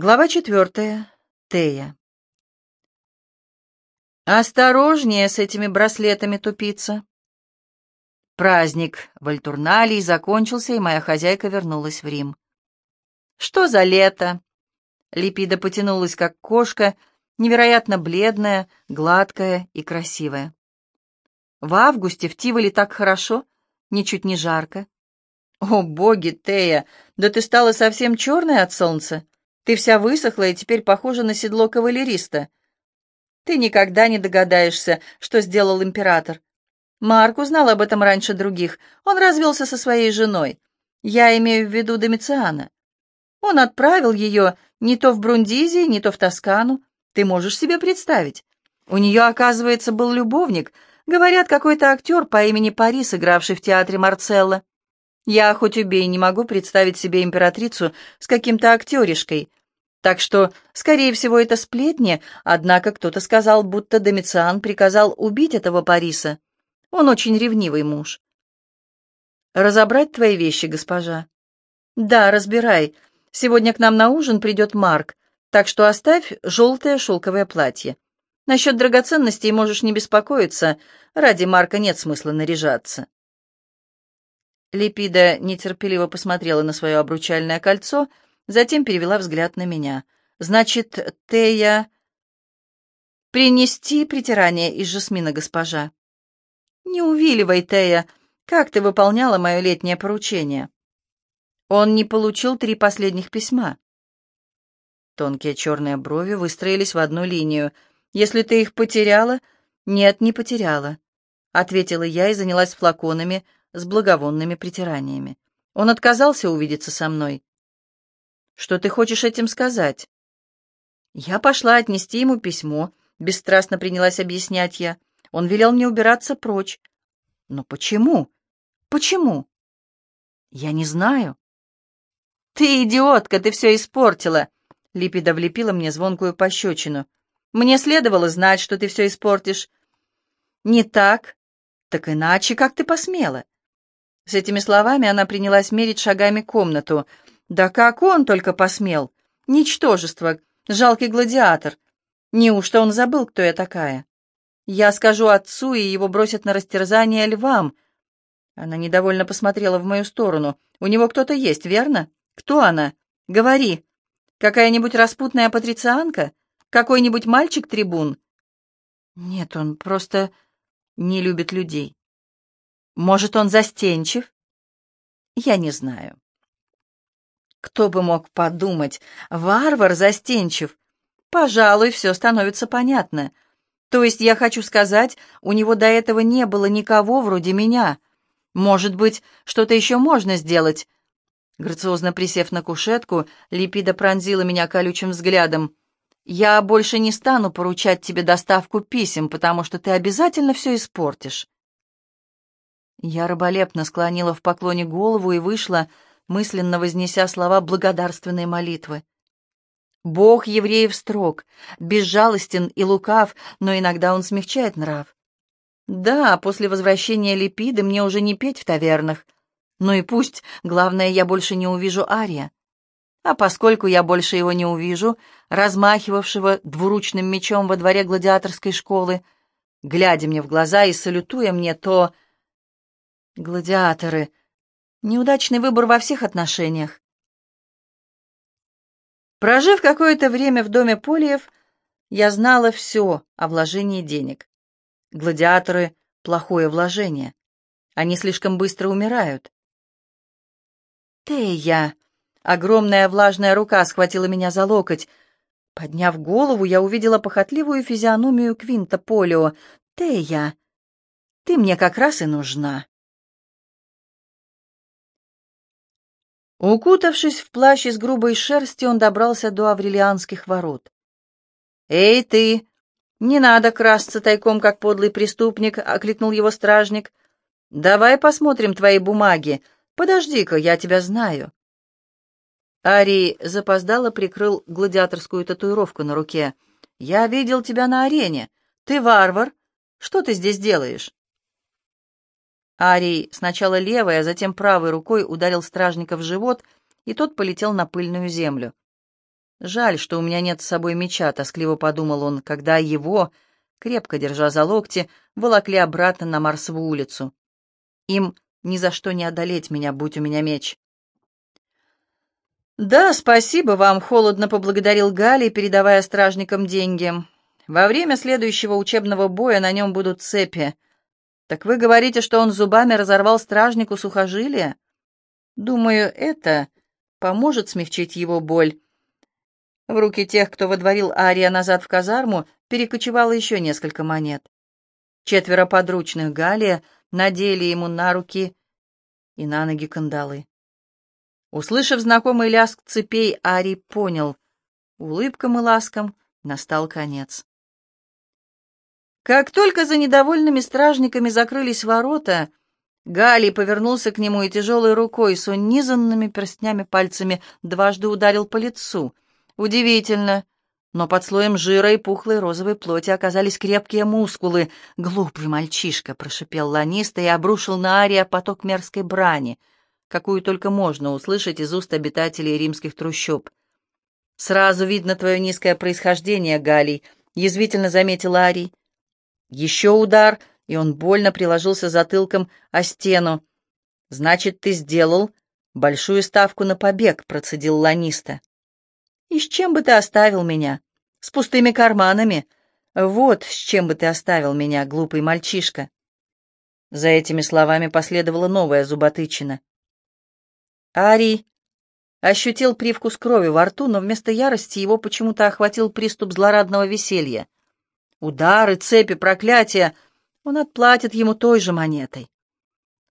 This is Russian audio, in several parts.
Глава четвертая. Тея. «Осторожнее с этими браслетами, тупица!» Праздник в Альтурналии закончился, и моя хозяйка вернулась в Рим. «Что за лето?» Липида потянулась, как кошка, невероятно бледная, гладкая и красивая. «В августе в Тиволе так хорошо, ничуть не жарко». «О, боги, Тея, да ты стала совсем черной от солнца!» Ты вся высохла и теперь похожа на седло кавалериста. Ты никогда не догадаешься, что сделал император. Марк узнал об этом раньше других. Он развелся со своей женой. Я имею в виду Домициана. Он отправил ее не то в Брундизии, не то в Тоскану. Ты можешь себе представить? У нее, оказывается, был любовник. Говорят, какой-то актер по имени Парис, игравший в театре Марцелла. Я, хоть убей, не могу представить себе императрицу с каким-то актеришкой. Так что, скорее всего, это сплетни, однако кто-то сказал, будто Домициан приказал убить этого Париса. Он очень ревнивый муж. «Разобрать твои вещи, госпожа?» «Да, разбирай. Сегодня к нам на ужин придет Марк, так что оставь желтое шелковое платье. Насчет драгоценностей можешь не беспокоиться, ради Марка нет смысла наряжаться». Липида нетерпеливо посмотрела на свое обручальное кольцо — Затем перевела взгляд на меня. «Значит, Тея...» «Принести притирание из жасмина, госпожа». «Не увиливай, Тея. Как ты выполняла мое летнее поручение?» Он не получил три последних письма. Тонкие черные брови выстроились в одну линию. «Если ты их потеряла...» «Нет, не потеряла», — ответила я и занялась флаконами с благовонными притираниями. Он отказался увидеться со мной. Что ты хочешь этим сказать? Я пошла отнести ему письмо, бесстрастно принялась объяснять я. Он велел мне убираться прочь. Но почему? Почему? Я не знаю. Ты идиотка, ты все испортила. Липида влепила мне звонкую пощечину. Мне следовало знать, что ты все испортишь. Не так, так иначе, как ты посмела. С этими словами она принялась мерить шагами комнату — да как он только посмел! Ничтожество, жалкий гладиатор. Неужто он забыл, кто я такая? Я скажу отцу, и его бросят на растерзание львам. Она недовольно посмотрела в мою сторону. У него кто-то есть, верно? Кто она? Говори. Какая-нибудь распутная патрицианка? Какой-нибудь мальчик-трибун? Нет, он просто не любит людей. Может, он застенчив? Я не знаю. Кто бы мог подумать? Варвар застенчив. Пожалуй, все становится понятно. То есть, я хочу сказать, у него до этого не было никого вроде меня. Может быть, что-то еще можно сделать? Грациозно присев на кушетку, Липида пронзила меня колючим взглядом. «Я больше не стану поручать тебе доставку писем, потому что ты обязательно все испортишь». Я раболепно склонила в поклоне голову и вышла, мысленно вознеся слова благодарственной молитвы. Бог евреев строг, безжалостен и лукав, но иногда он смягчает нрав. Да, после возвращения Липиды мне уже не петь в тавернах. Ну и пусть, главное, я больше не увижу Ария. А поскольку я больше его не увижу, размахивавшего двуручным мечом во дворе гладиаторской школы, глядя мне в глаза и салютуя мне, то... Гладиаторы, Неудачный выбор во всех отношениях. Прожив какое-то время в доме Полиев, я знала все о вложении денег. Гладиаторы — плохое вложение. Они слишком быстро умирают. «Тея!» — огромная влажная рука схватила меня за локоть. Подняв голову, я увидела похотливую физиономию Квинта Полио. «Тея, ты мне как раз и нужна». Укутавшись в плащ из грубой шерсти, он добрался до Аврелианских ворот. «Эй, ты! Не надо красться тайком, как подлый преступник!» — окликнул его стражник. «Давай посмотрим твои бумаги. Подожди-ка, я тебя знаю». Арий запоздало прикрыл гладиаторскую татуировку на руке. «Я видел тебя на арене. Ты варвар. Что ты здесь делаешь?» Арий сначала левой, а затем правой рукой ударил стражника в живот, и тот полетел на пыльную землю. Жаль, что у меня нет с собой меча, тоскливо подумал он, когда его, крепко держа за локти, волокли обратно на Марсову улицу. Им ни за что не одолеть меня, будь у меня меч. «Да, спасибо вам», — холодно поблагодарил Гали, передавая стражникам деньги. «Во время следующего учебного боя на нем будут цепи. Так вы говорите, что он зубами разорвал стражнику сухожилия? Думаю, это поможет смягчить его боль». В руки тех, кто водворил Ария назад в казарму, перекочевало еще несколько монет. Четверо подручных Галия надели ему на руки и на ноги кандалы. Услышав знакомый лязг цепей, Ари понял. Улыбкам и ласкам настал конец. Как только за недовольными стражниками закрылись ворота, Галий повернулся к нему и тяжелой рукой с унизанными перстнями пальцами дважды ударил по лицу. Удивительно, но под слоем жира и пухлой розовой плоти оказались крепкие мускулы. «Глупый мальчишка!» — прошипел Ланиста и обрушил на Ария поток мерзкой брани — какую только можно услышать из уст обитателей римских трущоб. «Сразу видно твое низкое происхождение, Галий», — язвительно заметил Арий. Еще удар, и он больно приложился затылком о стену. «Значит, ты сделал большую ставку на побег», — процедил Ланиста. «И с чем бы ты оставил меня? С пустыми карманами? Вот с чем бы ты оставил меня, глупый мальчишка». За этими словами последовала новая зуботычина. Арий ощутил привкус крови во рту, но вместо ярости его почему-то охватил приступ злорадного веселья. Удары, цепи, проклятия он отплатит ему той же монетой.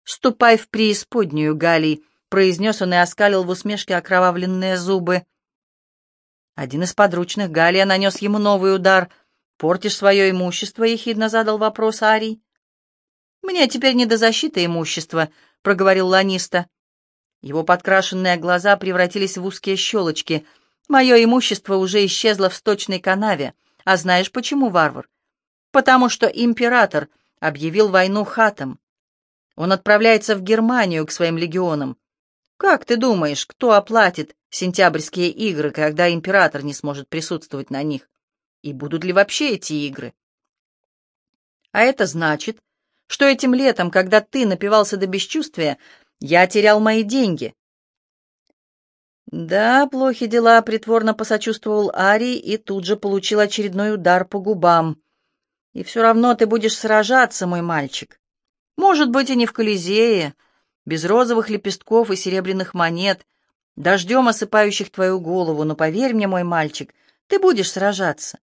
«Ступай в преисподнюю, Галий», — произнес он и оскалил в усмешке окровавленные зубы. Один из подручных Галия нанес ему новый удар. «Портишь свое имущество?» — ехидно задал вопрос Арий. «Мне теперь не до защиты имущества», — проговорил Ланиста. Его подкрашенные глаза превратились в узкие щелочки. «Мое имущество уже исчезло в сточной канаве. А знаешь почему, варвар? Потому что император объявил войну хатам. Он отправляется в Германию к своим легионам. Как ты думаешь, кто оплатит сентябрьские игры, когда император не сможет присутствовать на них? И будут ли вообще эти игры? А это значит, что этим летом, когда ты напивался до бесчувствия, я терял мои деньги. Да, плохи дела, притворно посочувствовал Арий и тут же получил очередной удар по губам. И все равно ты будешь сражаться, мой мальчик. Может быть, и не в Колизее, без розовых лепестков и серебряных монет, дождем осыпающих твою голову, но поверь мне, мой мальчик, ты будешь сражаться.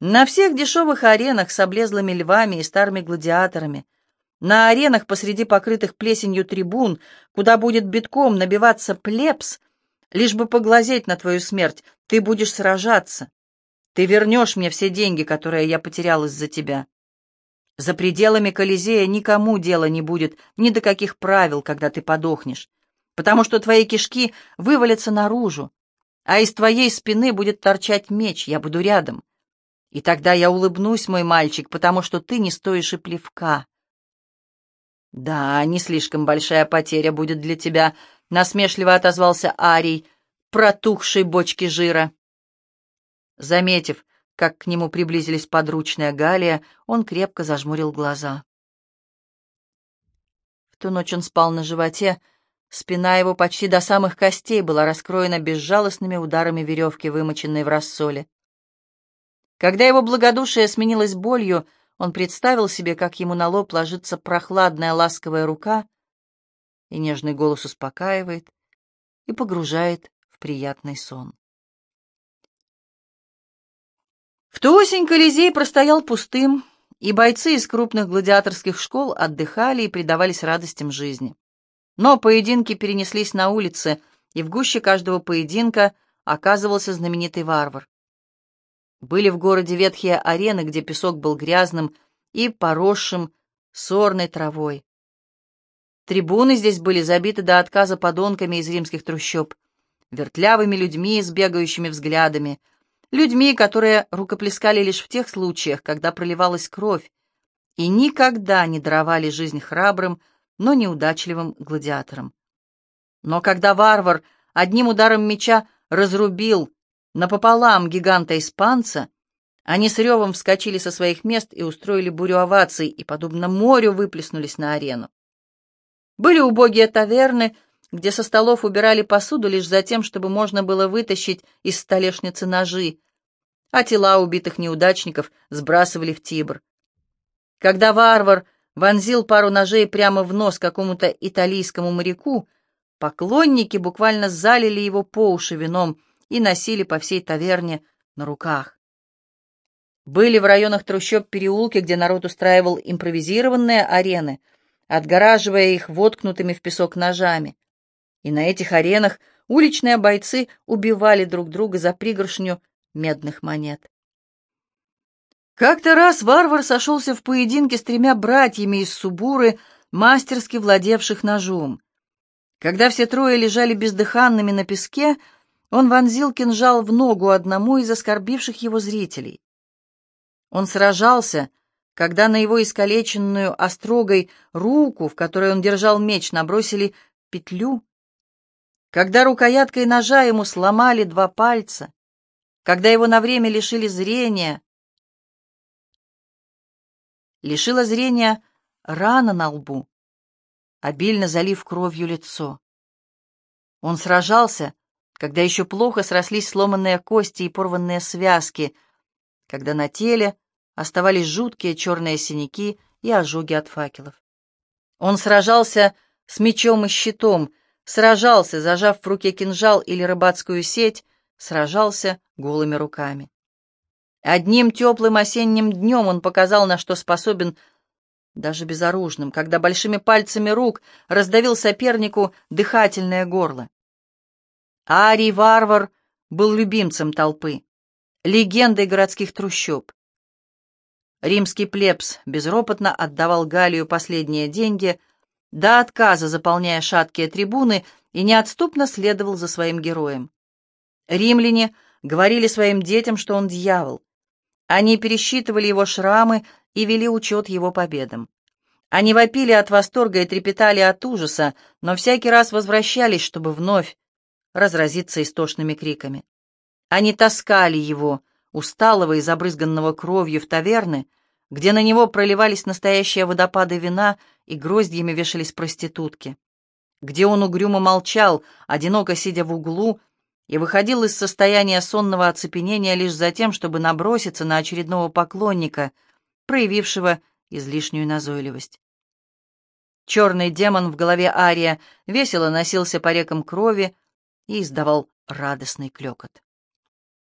На всех дешевых аренах с облезлыми львами и старыми гладиаторами — на аренах посреди покрытых плесенью трибун, куда будет битком набиваться плебс, лишь бы поглазеть на твою смерть, ты будешь сражаться. Ты вернешь мне все деньги, которые я потерял из-за тебя. За пределами Колизея никому дела не будет ни до каких правил, когда ты подохнешь, потому что твои кишки вывалятся наружу, а из твоей спины будет торчать меч, я буду рядом. И тогда я улыбнусь, мой мальчик, потому что ты не стоишь и плевка. «Да, не слишком большая потеря будет для тебя», — насмешливо отозвался Арий, протухшей бочки жира. Заметив, как к нему приблизились подручные Галия, он крепко зажмурил глаза. В ту ночь он спал на животе, спина его почти до самых костей была раскроена безжалостными ударами веревки, вымоченной в рассоле. Когда его благодушие сменилось болью, он представил себе, как ему на лоб ложится прохладная ласковая рука, и нежный голос успокаивает и погружает в приятный сон. В ту осень Колизей простоял пустым, и бойцы из крупных гладиаторских школ отдыхали и предавались радостям жизни. Но поединки перенеслись на улицы, и в гуще каждого поединка оказывался знаменитый варвар. Были в городе ветхие арены, где песок был грязным и поросшим сорной травой. Трибуны здесь были забиты до отказа подонками из римских трущоб, вертлявыми людьми с бегающими взглядами, людьми, которые рукоплескали лишь в тех случаях, когда проливалась кровь, и никогда не даровали жизнь храбрым, но неудачливым гладиаторам. Но когда варвар одним ударом меча разрубил напополам гиганта-испанца, они с ревом вскочили со своих мест и устроили бурю оваций, и, подобно морю, выплеснулись на арену. Были убогие таверны, где со столов убирали посуду лишь за тем, чтобы можно было вытащить из столешницы ножи, а тела убитых неудачников сбрасывали в Тибр. Когда варвар вонзил пару ножей прямо в нос какому-то италийскому моряку, поклонники буквально залили его по уши вином и носили по всей таверне на руках. Были в районах трущоб переулки, где народ устраивал импровизированные арены, отгораживая их воткнутыми в песок ножами. И на этих аренах уличные бойцы убивали друг друга за пригоршню медных монет. Как-то раз варвар сошелся в поединке с тремя братьями из Субуры, мастерски владевших ножом. Когда все трое лежали бездыханными на песке, он вонзил кинжал в ногу одному из оскорбивших его зрителей. Он сражался, когда на его искалеченную острогой руку, в которой он держал меч, набросили петлю, когда рукояткой ножа ему сломали два пальца, когда его на время лишили зрения, лишила зрения рана на лбу, обильно залив кровью лицо. Он сражался, когда еще плохо срослись сломанные кости и порванные связки — когда на теле оставались жуткие черные синяки и ожоги от факелов. Он сражался с мечом и щитом, сражался, зажав в руке кинжал или рыбацкую сеть, сражался голыми руками. Одним теплым осенним днем он показал, на что способен даже безоружным, когда большими пальцами рук раздавил сопернику дыхательное горло. Арий Варвар был любимцем толпы легендой городских трущоб. Римский плебс безропотно отдавал Галию последние деньги, до отказа заполняя шаткие трибуны, и неотступно следовал за своим героем. Римляне говорили своим детям, что он дьявол. Они пересчитывали его шрамы и вели учет его победам. Они вопили от восторга и трепетали от ужаса, но всякий раз возвращались, чтобы вновь разразиться истошными криками. Они таскали его, усталого и забрызганного кровью, в таверны, где на него проливались настоящие водопады вина и гроздьями вешались проститутки, где он угрюмо молчал, одиноко сидя в углу, и выходил из состояния сонного оцепенения лишь за тем, чтобы наброситься на очередного поклонника, проявившего излишнюю назойливость. Черный демон в голове Ария весело носился по рекам крови и издавал радостный клекот.